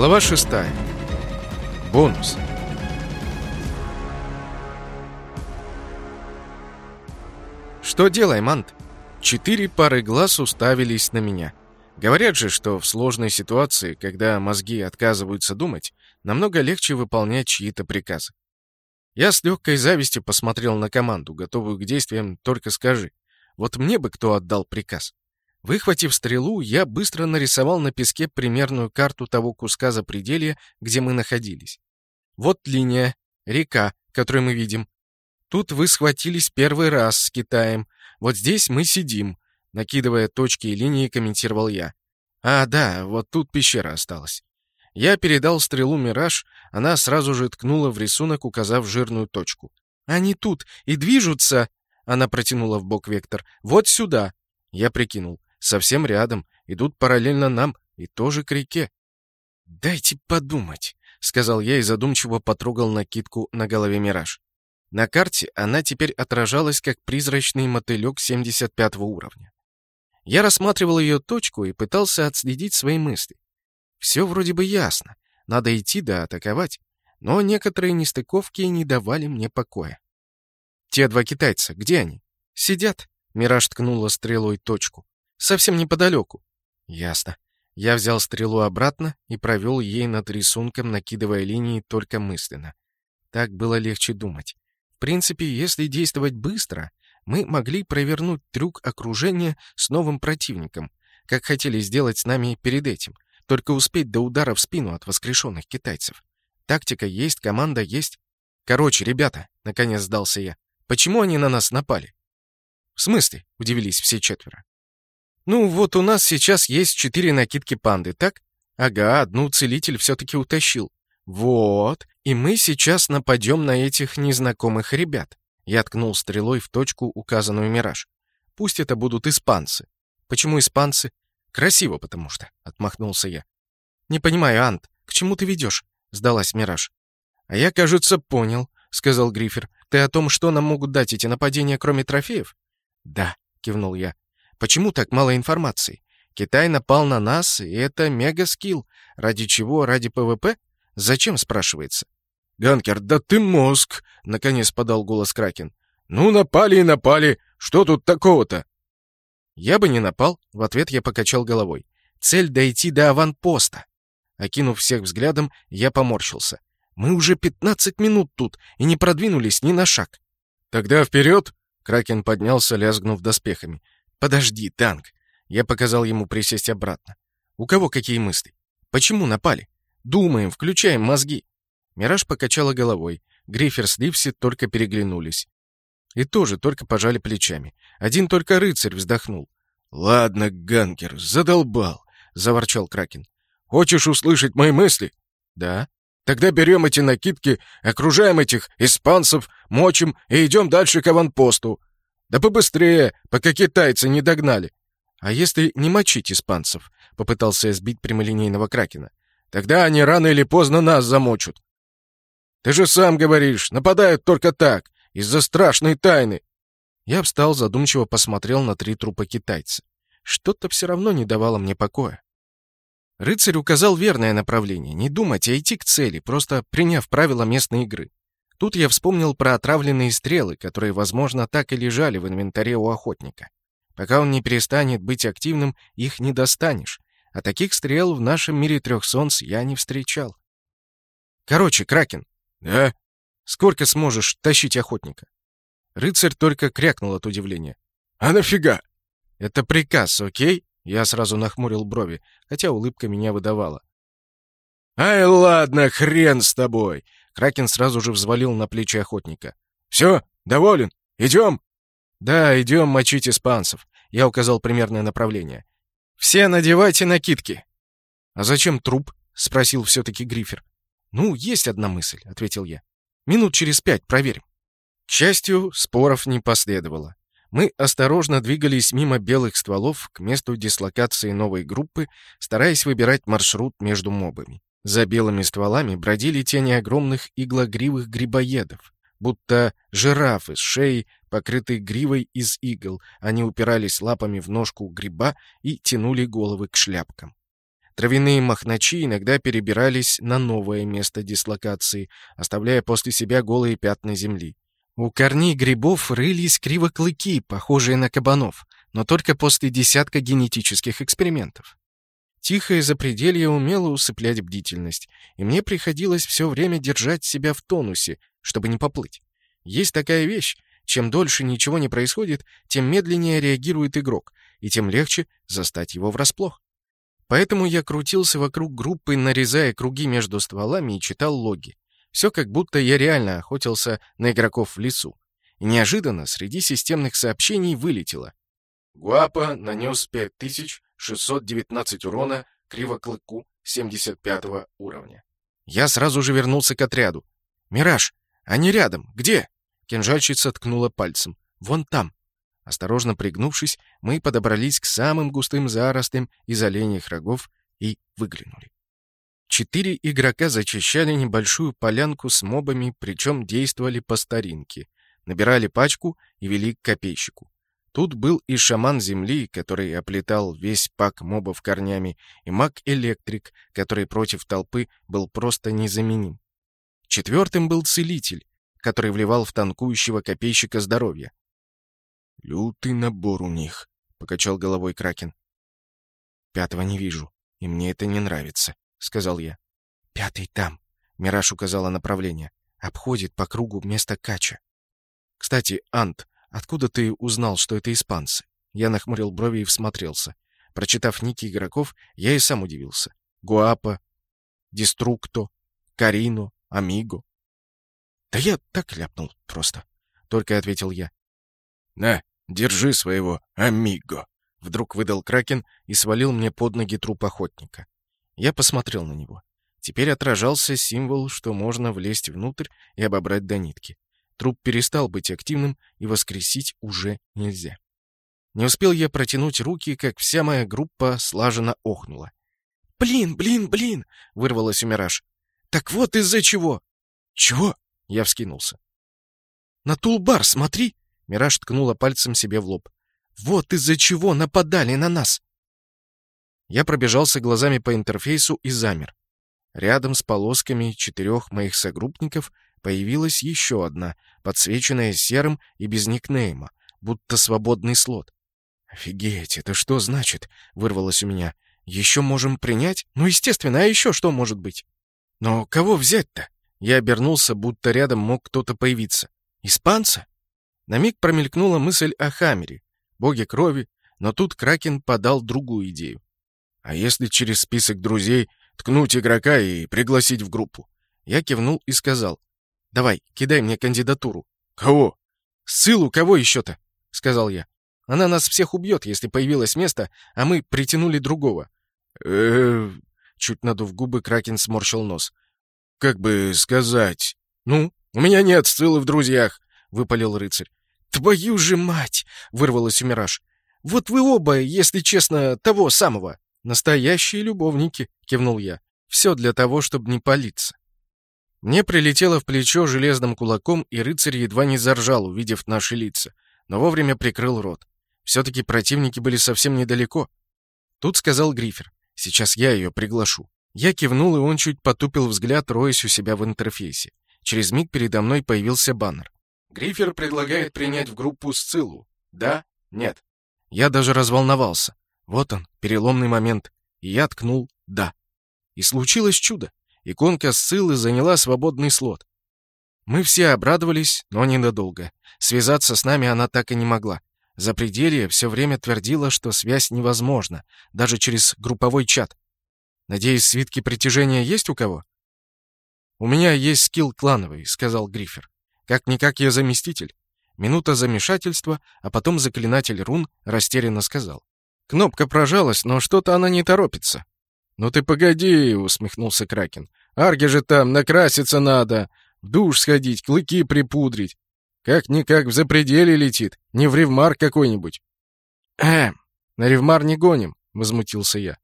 Глава 6. Бонус. Что делаем, Ант? Четыре пары глаз уставились на меня. Говорят же, что в сложной ситуации, когда мозги отказываются думать, намного легче выполнять чьи-то приказы. Я с легкой завистью посмотрел на команду, готовую к действиям «только скажи». Вот мне бы кто отдал приказ. Выхватив стрелу, я быстро нарисовал на песке примерную карту того куска запределья, где мы находились. Вот линия, река, которую мы видим. Тут вы схватились первый раз с Китаем. Вот здесь мы сидим, накидывая точки и линии, комментировал я. А, да, вот тут пещера осталась. Я передал стрелу «Мираж», она сразу же ткнула в рисунок, указав жирную точку. «Они тут и движутся!» Она протянула в бок вектор. «Вот сюда!» Я прикинул. Совсем рядом, идут параллельно нам и тоже к реке. «Дайте подумать», — сказал я и задумчиво потрогал накидку на голове «Мираж». На карте она теперь отражалась как призрачный мотылек 75 уровня. Я рассматривал ее точку и пытался отследить свои мысли. Все вроде бы ясно. Надо идти да атаковать. Но некоторые нестыковки не давали мне покоя. «Те два китайца, где они?» «Сидят», — Мираж ткнула стрелой точку. Совсем неподалеку. Ясно. Я взял стрелу обратно и провел ей над рисунком, накидывая линии только мысленно. Так было легче думать. В принципе, если действовать быстро, мы могли провернуть трюк окружения с новым противником, как хотели сделать с нами перед этим, только успеть до удара в спину от воскрешенных китайцев. Тактика есть, команда есть. Короче, ребята, наконец сдался я. Почему они на нас напали? В смысле? Удивились все четверо. Ну, вот у нас сейчас есть четыре накидки панды, так? Ага, одну целитель все-таки утащил. Вот, и мы сейчас нападем на этих незнакомых ребят. Я ткнул стрелой в точку, указанную Мираж. Пусть это будут испанцы. Почему испанцы? Красиво, потому что, отмахнулся я. Не понимаю, Ант, к чему ты ведешь? Сдалась Мираж. А я, кажется, понял, сказал Грифер. Ты о том, что нам могут дать эти нападения, кроме трофеев? Да, кивнул я. Почему так мало информации? Китай напал на нас, и это мега-скилл. Ради чего? Ради PvP? Зачем, спрашивается? «Ганкер, да ты мозг!» — наконец подал голос Кракен. «Ну, напали и напали! Что тут такого-то?» «Я бы не напал», — в ответ я покачал головой. «Цель — дойти до аванпоста». Окинув всех взглядом, я поморщился. «Мы уже пятнадцать минут тут и не продвинулись ни на шаг». «Тогда вперед!» — Кракен поднялся, лязгнув доспехами. «Подожди, танк!» Я показал ему присесть обратно. «У кого какие мысли? Почему напали? Думаем, включаем мозги!» Мираж покачала головой. Грифер с Ливси только переглянулись. И тоже только пожали плечами. Один только рыцарь вздохнул. «Ладно, Ганкер, задолбал!» — заворчал Кракен. «Хочешь услышать мои мысли?» «Да». «Тогда берем эти накидки, окружаем этих испанцев, мочим и идем дальше к аванпосту. Да побыстрее, пока китайцы не догнали. А если не мочить испанцев? Попытался сбить прямолинейного кракена. Тогда они рано или поздно нас замочат. Ты же сам говоришь, нападают только так, из-за страшной тайны. Я встал, задумчиво посмотрел на три трупа китайца. Что-то все равно не давало мне покоя. Рыцарь указал верное направление. Не думать, а идти к цели, просто приняв правила местной игры. Тут я вспомнил про отравленные стрелы, которые, возможно, так и лежали в инвентаре у охотника. Пока он не перестанет быть активным, их не достанешь. А таких стрел в нашем мире трех солнц я не встречал. Короче, Кракен. Да? Сколько сможешь тащить охотника? Рыцарь только крякнул от удивления. А нафига? Это приказ, окей? Я сразу нахмурил брови, хотя улыбка меня выдавала. «Ай, ладно, хрен с тобой!» Кракен сразу же взвалил на плечи охотника. «Все, доволен? Идем?» «Да, идем мочить испанцев», — я указал примерное направление. «Все надевайте накидки». «А зачем труп?» — спросил все-таки Грифер. «Ну, есть одна мысль», — ответил я. «Минут через пять проверим». К счастью, споров не последовало. Мы осторожно двигались мимо белых стволов к месту дислокации новой группы, стараясь выбирать маршрут между мобами. За белыми стволами бродили тени огромных иглогривых грибоедов, будто жирафы с шеей, покрытой гривой из игл. Они упирались лапами в ножку гриба и тянули головы к шляпкам. Травяные махначи иногда перебирались на новое место дислокации, оставляя после себя голые пятна земли. У корней грибов рылись кривоклыки, похожие на кабанов, но только после десятка генетических экспериментов. Тихое запределье умело усыплять бдительность, и мне приходилось все время держать себя в тонусе, чтобы не поплыть. Есть такая вещь, чем дольше ничего не происходит, тем медленнее реагирует игрок, и тем легче застать его врасплох. Поэтому я крутился вокруг группы, нарезая круги между стволами и читал логи. Все как будто я реально охотился на игроков в лесу. И неожиданно среди системных сообщений вылетело. Гуапа нанес 5619 урона кривоклыку 75 уровня. Я сразу же вернулся к отряду. «Мираж, они рядом. Где?» Кинжальщица ткнула пальцем. «Вон там». Осторожно пригнувшись, мы подобрались к самым густым заростям из оленьих рогов и выглянули. Четыре игрока зачищали небольшую полянку с мобами, причем действовали по старинке. Набирали пачку и вели к копейщику. Тут был и шаман земли, который оплетал весь пак мобов корнями, и маг-электрик, который против толпы был просто незаменим. Четвертым был целитель, который вливал в танкующего копейщика здоровье. «Лютый набор у них», — покачал головой Кракен. «Пятого не вижу, и мне это не нравится», — сказал я. «Пятый там», — Мираж указала направление. «Обходит по кругу вместо Кача». «Кстати, Ант, откуда ты узнал, что это испанцы?» Я нахмурил брови и всмотрелся. Прочитав ники игроков, я и сам удивился. Гуапа, Деструкто, Карино, Амиго. «Да я так ляпнул просто», — только ответил я. «На, держи своего Амиго», — вдруг выдал Кракен и свалил мне под ноги труп охотника. Я посмотрел на него. Теперь отражался символ, что можно влезть внутрь и обобрать до нитки. Труп перестал быть активным, и воскресить уже нельзя. Не успел я протянуть руки, как вся моя группа слаженно охнула. «Блин, блин, блин!» — вырвалось у Мираж. «Так вот из-за чего!» «Чего?» — я вскинулся. «На тулбар смотри!» — Мираж ткнула пальцем себе в лоб. «Вот из-за чего нападали на нас!» Я пробежался глазами по интерфейсу и замер. Рядом с полосками четырех моих согруппников появилась еще одна, подсвеченная серым и без никнейма, будто свободный слот. «Офигеть, это что значит?» — вырвалось у меня. «Еще можем принять? Ну, естественно, а еще что может быть?» «Но кого взять-то?» Я обернулся, будто рядом мог кто-то появиться. «Испанца?» На миг промелькнула мысль о Хамере, боге крови, но тут Кракен подал другую идею. А если через список друзей ткнуть игрока и пригласить в группу? Я кивнул и сказал. «Давай, кидай мне кандидатуру». «Кого?» «Ссылу кого еще-то?» — сказал я. «Она нас всех убьет, если появилось место, а мы притянули другого». э Чуть надув губы, Кракен сморщил нос. «Как бы сказать...» «Ну, у меня нет ссылы в друзьях», — выпалил рыцарь. «Твою же мать!» — вырвалось у Мираж. «Вот вы оба, если честно, того самого». «Настоящие любовники», — кивнул я. «Все для того, чтобы не палиться». Мне прилетело в плечо железным кулаком, и рыцарь едва не заржал, увидев наши лица, но вовремя прикрыл рот. Все-таки противники были совсем недалеко. Тут сказал Грифер. «Сейчас я ее приглашу». Я кивнул, и он чуть потупил взгляд, роясь у себя в интерфейсе. Через миг передо мной появился баннер. «Грифер предлагает принять в группу Сциллу. Да? Нет?» Я даже разволновался. Вот он, переломный момент. И я ткнул «да». И случилось чудо. Иконка Сциллы заняла свободный слот. Мы все обрадовались, но ненадолго. Связаться с нами она так и не могла. Запределье все время твердило, что связь невозможна, даже через групповой чат. Надеюсь, свитки притяжения есть у кого? «У меня есть скилл клановый», — сказал Грифер. «Как-никак я заместитель». Минута замешательства, а потом заклинатель рун растерянно сказал. Кнопка прожалась, но что-то она не торопится. «Ну ты погоди», — усмехнулся Кракен. «Арге же там, накраситься надо, в душ сходить, клыки припудрить. Как-никак в запределе летит, не в ревмар какой-нибудь». «Эм, на ревмар не гоним», — возмутился я.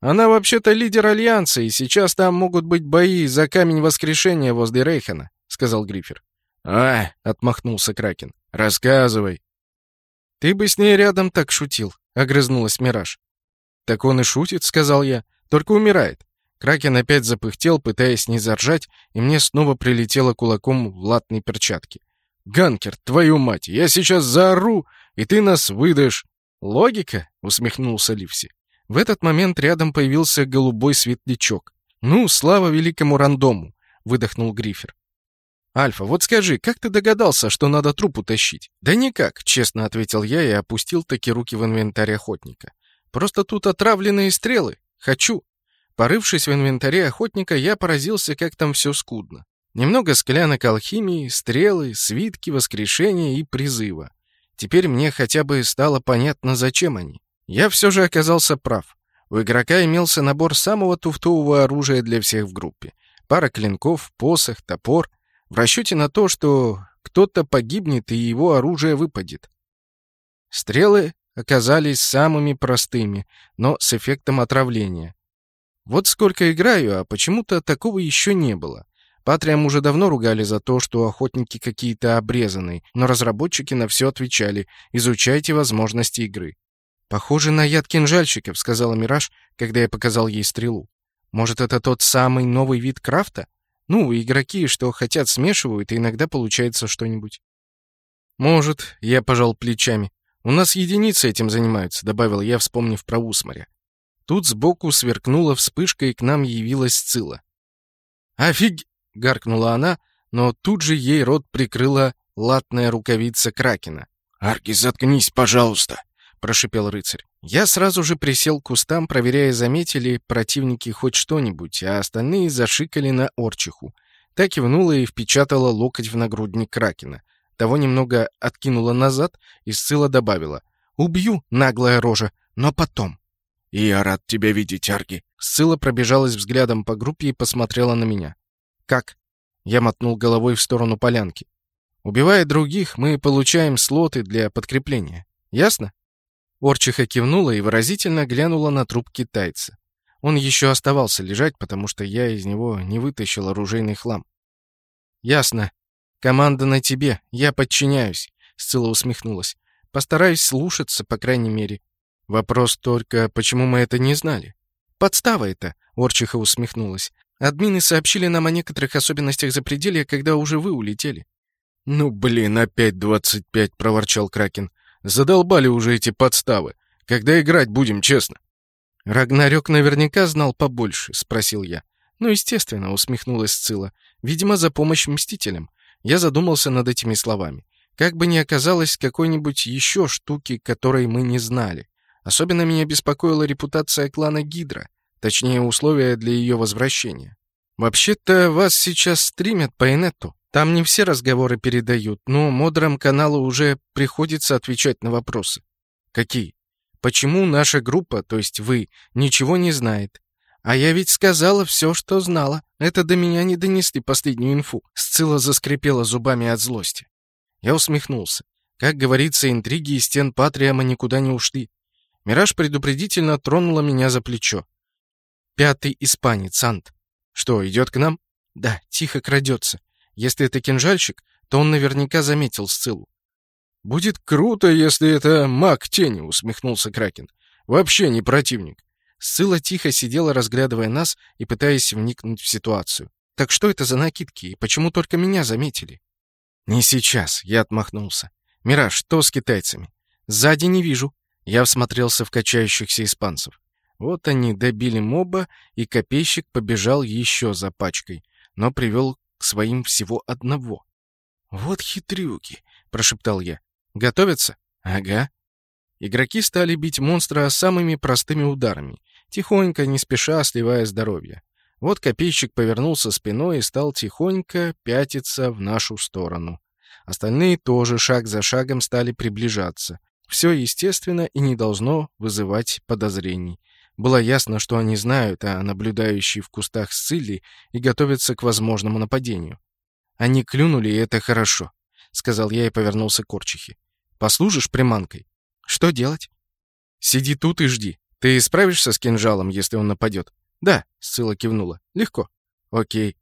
«Она вообще-то лидер Альянса, и сейчас там могут быть бои за камень воскрешения возле Рейхена», — сказал Грифер. «А!» — отмахнулся Кракен. «Рассказывай». «Ты бы с ней рядом так шутил», — огрызнулась Мираж. «Так он и шутит», — сказал я. Только умирает. Кракен опять запыхтел, пытаясь не заржать, и мне снова прилетело кулаком в латной перчатке. «Ганкер, твою мать, я сейчас заору, и ты нас выдашь!» «Логика?» — усмехнулся Ливси. В этот момент рядом появился голубой светлячок. «Ну, слава великому рандому!» — выдохнул Грифер. «Альфа, вот скажи, как ты догадался, что надо труп утащить?» «Да никак», — честно ответил я и опустил таки руки в инвентарь охотника. «Просто тут отравленные стрелы. Хочу». Порывшись в инвентаре охотника, я поразился, как там все скудно. Немного склянок алхимии, стрелы, свитки, воскрешения и призыва. Теперь мне хотя бы стало понятно, зачем они. Я все же оказался прав. У игрока имелся набор самого туфтового оружия для всех в группе. Пара клинков, посох, топор. В расчете на то, что кто-то погибнет и его оружие выпадет. Стрелы оказались самыми простыми, но с эффектом отравления. Вот сколько играю, а почему-то такого еще не было. Патриам уже давно ругали за то, что охотники какие-то обрезанные, но разработчики на все отвечали «изучайте возможности игры». «Похоже на яд кинжальщиков», — сказала Мираж, когда я показал ей стрелу. «Может, это тот самый новый вид крафта? Ну, игроки, что хотят, смешивают, и иногда получается что-нибудь». «Может», — я пожал плечами. «У нас единицы этим занимаются», — добавил я, вспомнив про Усмаря. Тут сбоку сверкнула вспышка, и к нам явилась Цила. «Офиг!» — гаркнула она, но тут же ей рот прикрыла латная рукавица Кракена. «Арги, заткнись, пожалуйста!» — прошипел рыцарь. Я сразу же присел к кустам, проверяя, заметили противники хоть что-нибудь, а остальные зашикали на орчиху. Та кивнула и впечатала локоть в нагрудник Кракена. Того немного откинула назад и Сцилла добавила. «Убью, наглая рожа, но потом». «И я рад тебя видеть, Арги». Сцилла пробежалась взглядом по группе и посмотрела на меня. «Как?» Я мотнул головой в сторону полянки. «Убивая других, мы получаем слоты для подкрепления. Ясно?» Орчиха кивнула и выразительно глянула на труп китайца. Он еще оставался лежать, потому что я из него не вытащил оружейный хлам. «Ясно. Команда на тебе. Я подчиняюсь», — Сцилла усмехнулась. «Постараюсь слушаться, по крайней мере. Вопрос только, почему мы это не знали? Подстава это, Орчиха усмехнулась. Админы сообщили нам о некоторых особенностях запределья, когда уже вы улетели. Ну, блин, опять двадцать пять, проворчал Кракен. Задолбали уже эти подставы. Когда играть будем, честно? Рагнарёк наверняка знал побольше, спросил я. Ну, естественно, усмехнулась Цила. Видимо, за помощь мстителям. Я задумался над этими словами. Как бы ни оказалось какой-нибудь еще штуки, которой мы не знали. Особенно меня беспокоила репутация клана Гидра, точнее, условия для ее возвращения. Вообще-то вас сейчас стримят по инету. Там не все разговоры передают, но модерам канала уже приходится отвечать на вопросы. Какие? Почему наша группа, то есть вы, ничего не знает? А я ведь сказала все, что знала. Это до меня не донесли последнюю инфу. Сцилла заскрипела зубами от злости. Я усмехнулся. Как говорится, интриги из стен Патриама никуда не ушли. Мираж предупредительно тронула меня за плечо. «Пятый испанец, Ант. Что, идет к нам?» «Да, тихо крадется. Если это кинжальщик, то он наверняка заметил Сциллу». «Будет круто, если это маг тени», — усмехнулся Кракен. «Вообще не противник». Сцилла тихо сидела, разглядывая нас и пытаясь вникнуть в ситуацию. «Так что это за накидки, и почему только меня заметили?» «Не сейчас», — я отмахнулся. «Мираж, что с китайцами?» «Сзади не вижу. Я всмотрелся в качающихся испанцев. Вот они добили моба, и копейщик побежал еще за пачкой, но привел к своим всего одного. «Вот хитрюки!» — прошептал я. «Готовятся?» «Ага». Игроки стали бить монстра самыми простыми ударами, тихонько, не спеша, сливая здоровье. Вот копейщик повернулся спиной и стал тихонько пятиться в нашу сторону. Остальные тоже шаг за шагом стали приближаться. Все естественно и не должно вызывать подозрений. Было ясно, что они знают о наблюдающей в кустах Сцилли и готовятся к возможному нападению. «Они клюнули, и это хорошо», — сказал я и повернулся к Орчихе. «Послужишь приманкой? Что делать?» «Сиди тут и жди. Ты справишься с кинжалом, если он нападет?» «Да», — Сцилла кивнула. «Легко». «Окей».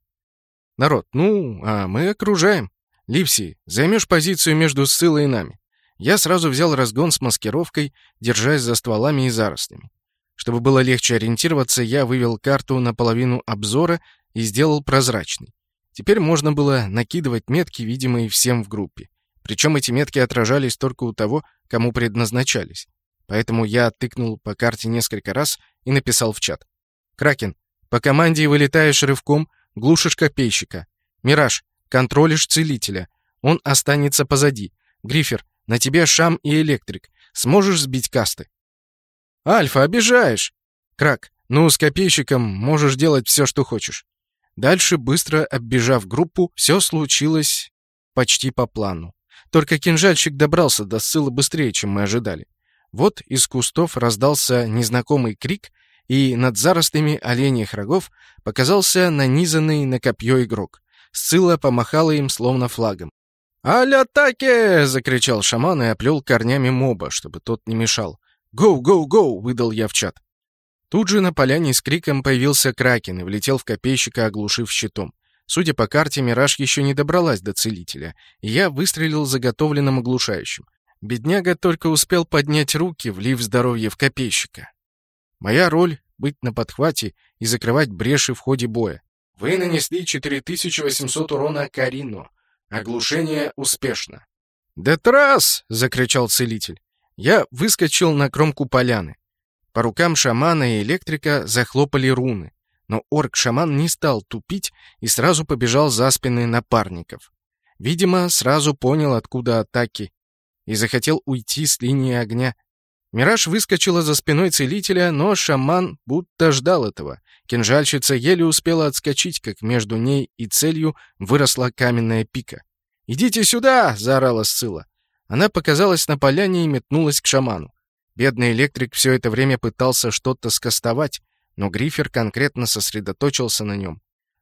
«Народ, ну, а мы окружаем. Ливси, займешь позицию между Сциллой и нами. Я сразу взял разгон с маскировкой, держась за стволами и зарослями. Чтобы было легче ориентироваться, я вывел карту на половину обзора и сделал прозрачной. Теперь можно было накидывать метки, видимые всем в группе. Причем эти метки отражались только у того, кому предназначались. Поэтому я тыкнул по карте несколько раз и написал в чат. «Кракен, по команде вылетаешь рывком, глушишь копейщика. Мираж, контролишь целителя. Он останется позади. Грифер, на тебе шам и электрик. Сможешь сбить касты?» «Альфа, обижаешь!» «Крак, ну, с копейщиком можешь делать все, что хочешь». Дальше, быстро оббежав группу, все случилось почти по плану. Только кинжальщик добрался до ссыла быстрее, чем мы ожидали. Вот из кустов раздался незнакомый крик, и над заростями оленьих рогов показался нанизанный на копье игрок. Сцилла помахала им словно флагом. «Аль-атаке!» — закричал шаман и оплел корнями моба, чтобы тот не мешал. «Гоу, гоу, гоу!» — выдал я в чат. Тут же на поляне с криком появился кракен и влетел в копейщика, оглушив щитом. Судя по карте, Мираж еще не добралась до целителя, и я выстрелил заготовленным оглушающим. Бедняга только успел поднять руки, влив здоровье в копейщика. Моя роль — быть на подхвате и закрывать бреши в ходе боя. Вы нанесли 4800 урона Карину. Оглушение успешно. «Детрас!» — закричал целитель. Я выскочил на кромку поляны. По рукам шамана и электрика захлопали руны. Но орк-шаман не стал тупить и сразу побежал за спины напарников. Видимо, сразу понял, откуда атаки, и захотел уйти с линии огня. Мираж выскочила за спиной целителя, но шаман будто ждал этого. Кинжальщица еле успела отскочить, как между ней и целью выросла каменная пика. «Идите сюда!» — заорала Сцилла. Она показалась на поляне и метнулась к шаману. Бедный электрик все это время пытался что-то скостовать, но Грифер конкретно сосредоточился на нем.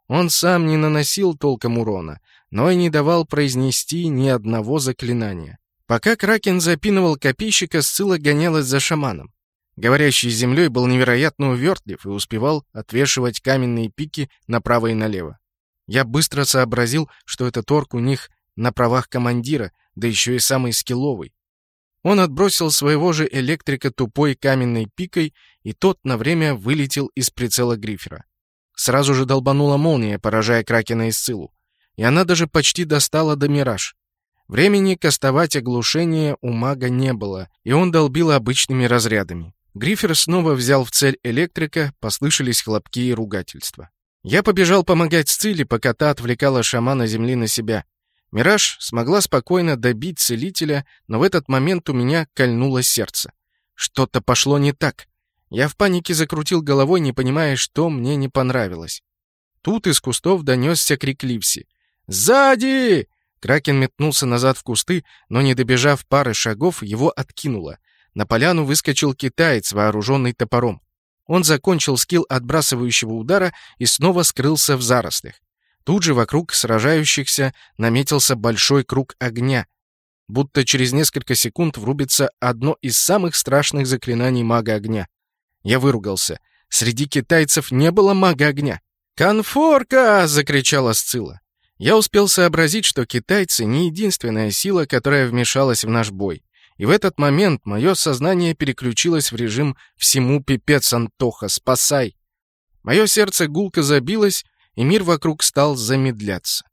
Он сам не наносил толком урона, но и не давал произнести ни одного заклинания. Пока Кракен запинывал копейщика, Сцилла гонялась за шаманом. Говорящий землей был невероятно увертлив и успевал отвешивать каменные пики направо и налево. Я быстро сообразил, что этот орк у них на правах командира, да еще и самый скилловый. Он отбросил своего же электрика тупой каменной пикой, и тот на время вылетел из прицела Грифера. Сразу же долбанула молния, поражая Кракена и Сциллу. И она даже почти достала до Мираж. Времени кастовать оглушение у мага не было, и он долбил обычными разрядами. Грифер снова взял в цель электрика, послышались хлопки и ругательства. Я побежал помогать Сциле, пока та отвлекала шамана земли на себя. Мираж смогла спокойно добить целителя, но в этот момент у меня кольнуло сердце. Что-то пошло не так. Я в панике закрутил головой, не понимая, что мне не понравилось. Тут из кустов донесся крик Ливси. «Сзади!» Кракен метнулся назад в кусты, но, не добежав пары шагов, его откинуло. На поляну выскочил китаец, вооруженный топором. Он закончил скилл отбрасывающего удара и снова скрылся в зарослях. Тут же вокруг сражающихся наметился большой круг огня, будто через несколько секунд врубится одно из самых страшных заклинаний мага огня. Я выругался. Среди китайцев не было мага огня. «Конфорка!» — закричала Сцилла. Я успел сообразить, что китайцы не единственная сила, которая вмешалась в наш бой. И в этот момент мое сознание переключилось в режим «всему пипец, Антоха, спасай!». Мое сердце гулко забилось, и мир вокруг стал замедляться.